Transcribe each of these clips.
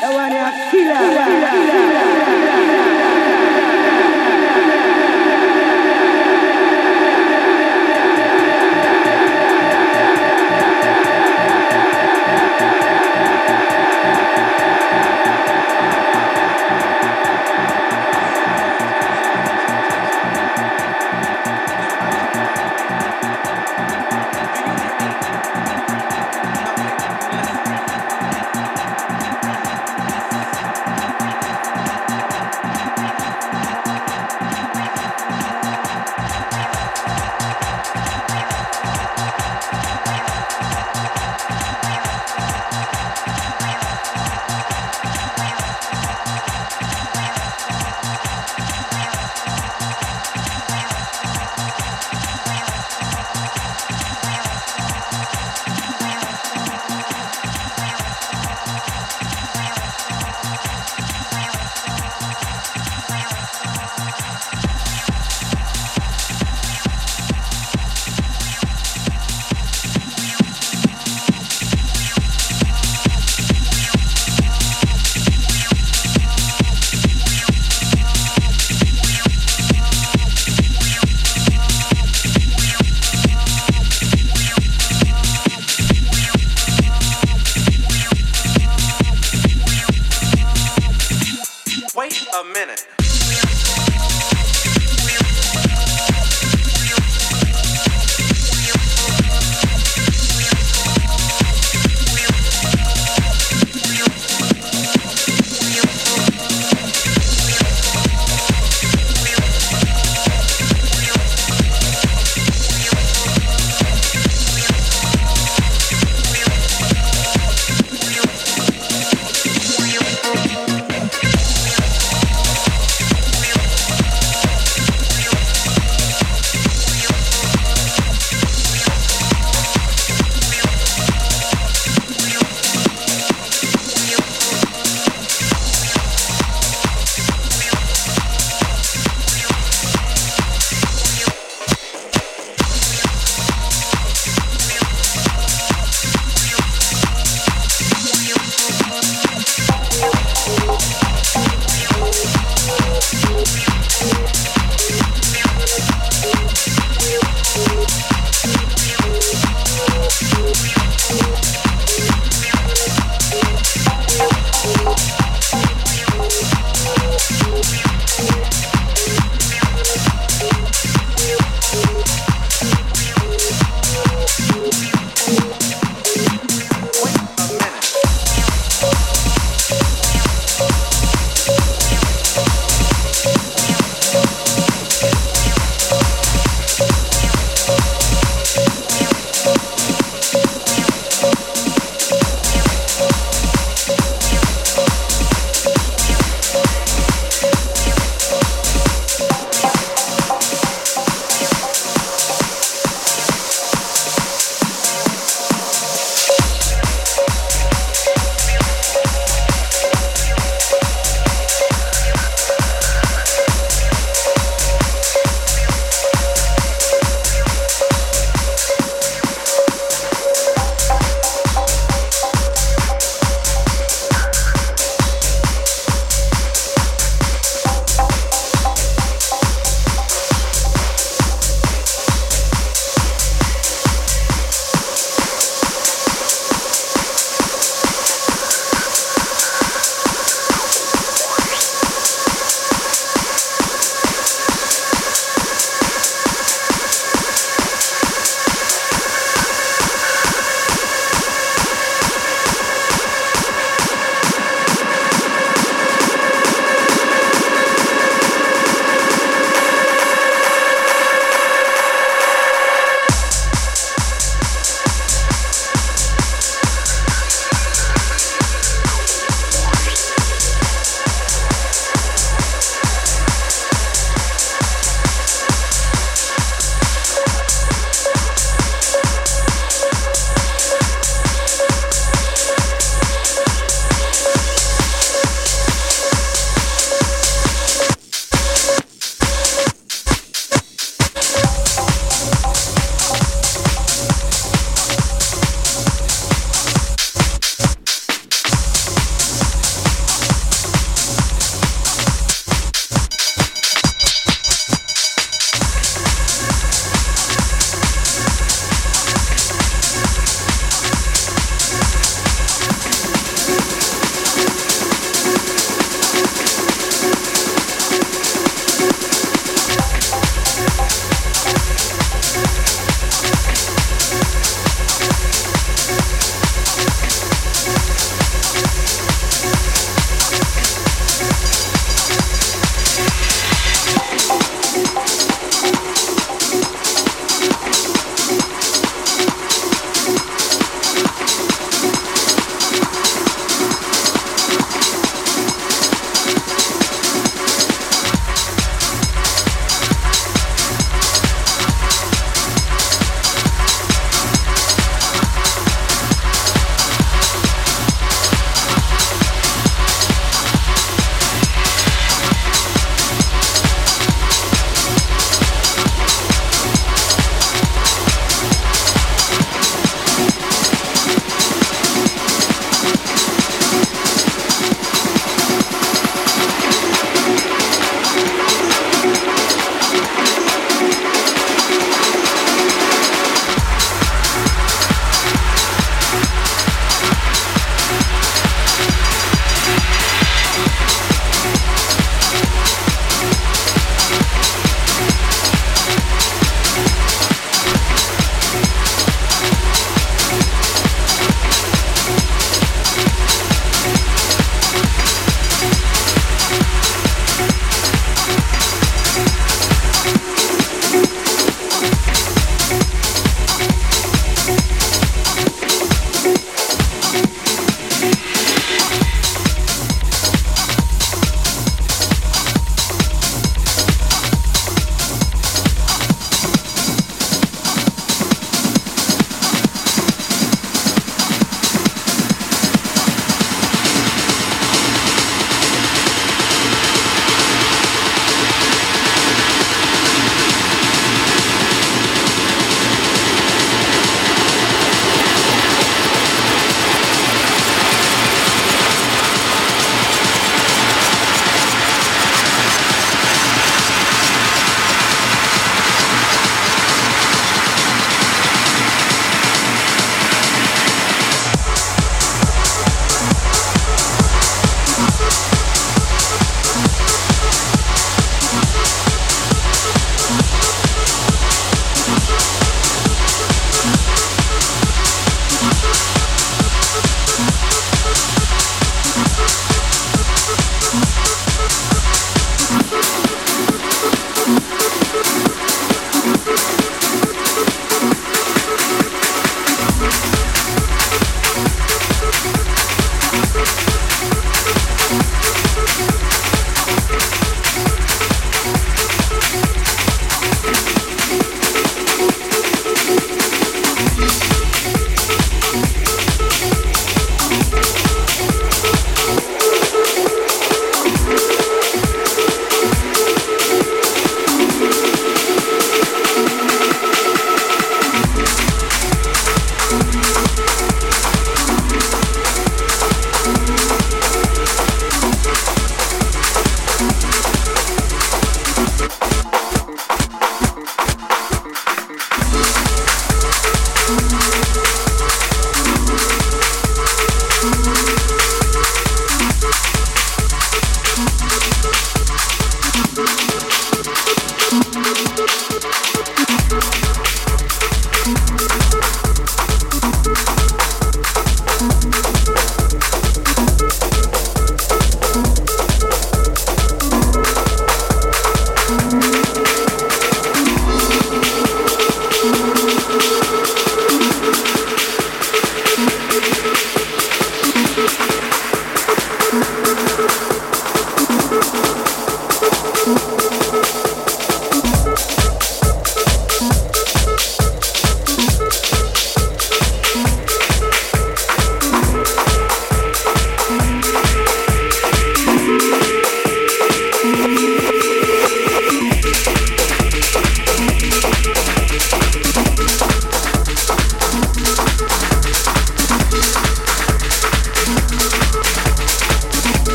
That one a killer.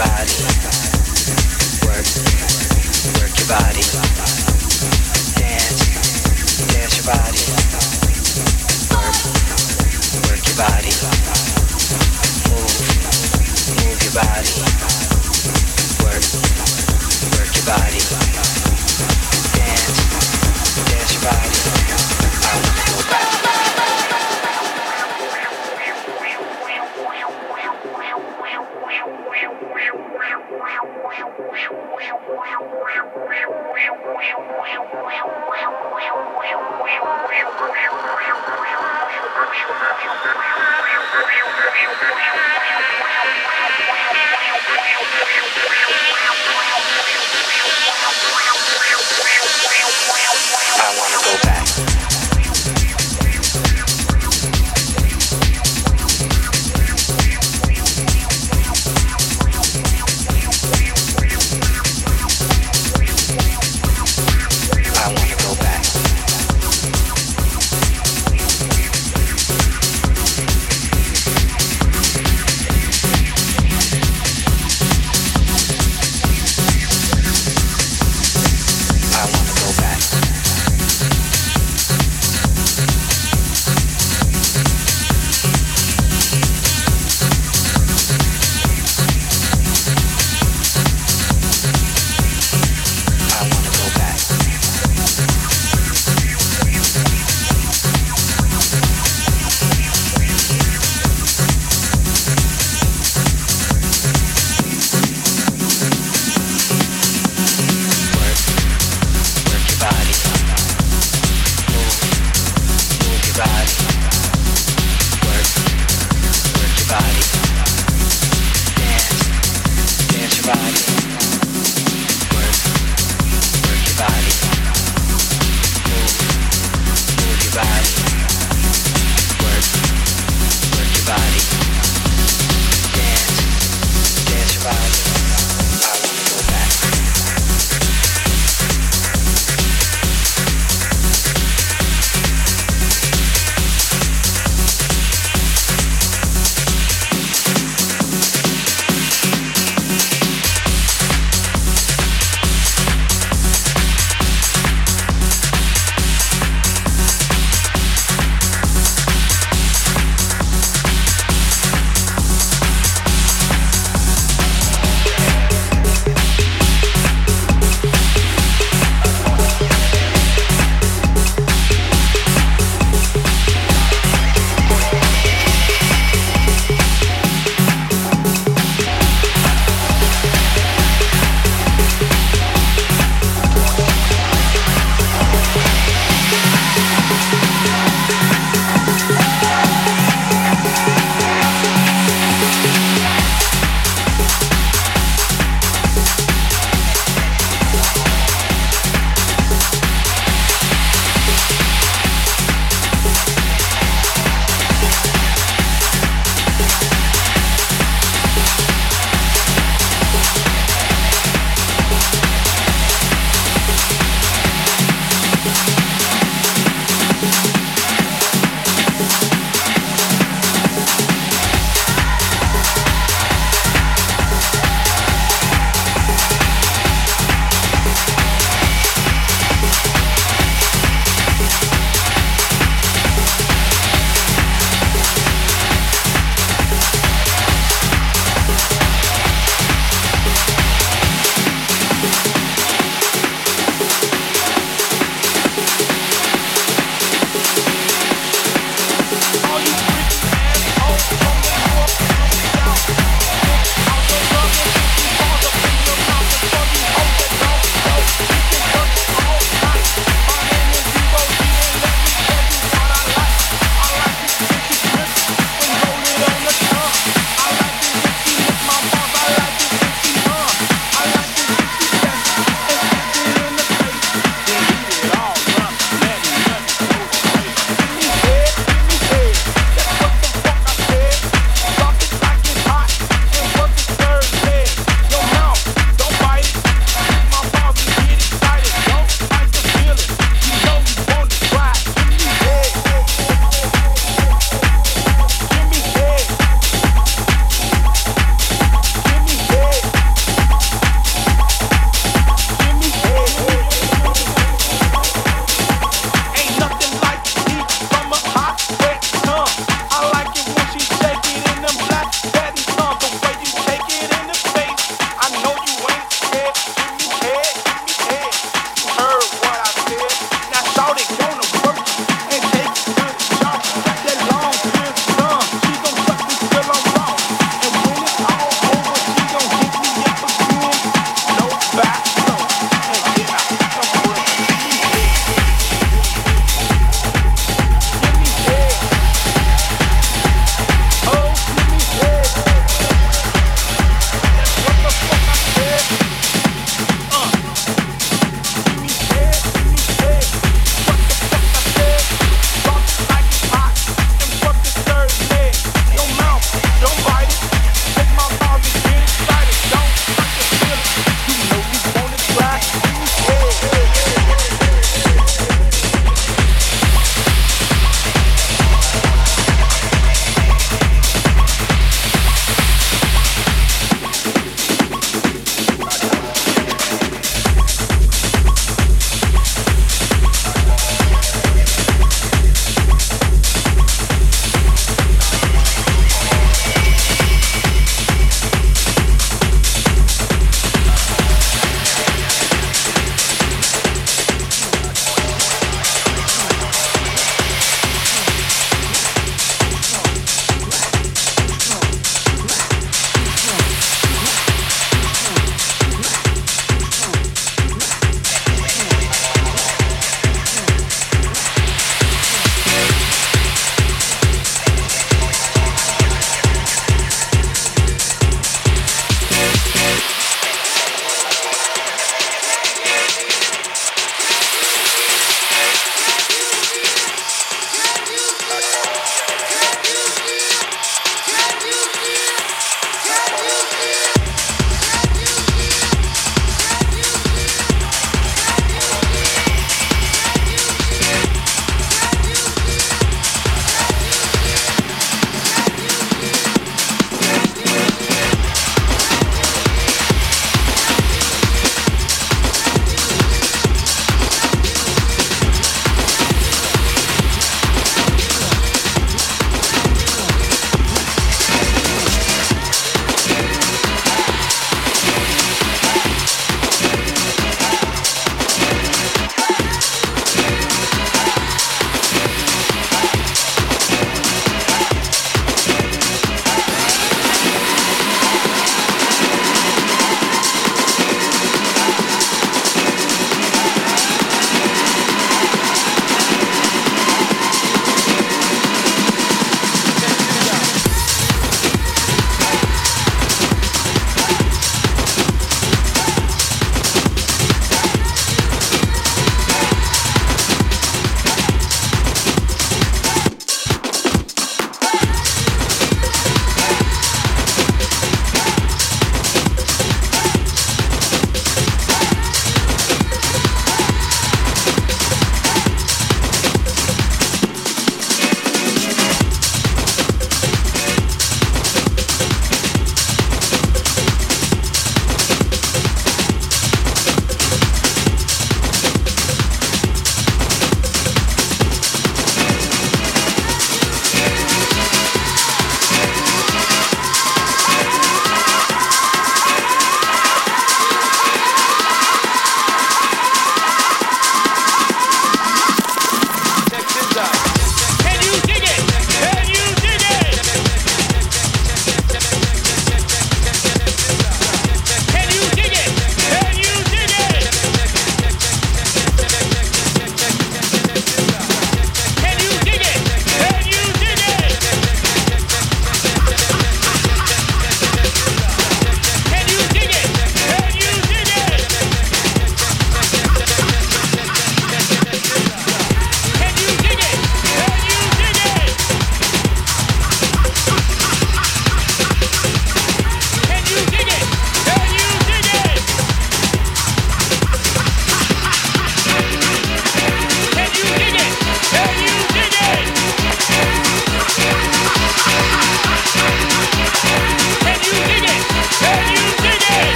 Work, your body. Work, work your body. Dance, dance your body.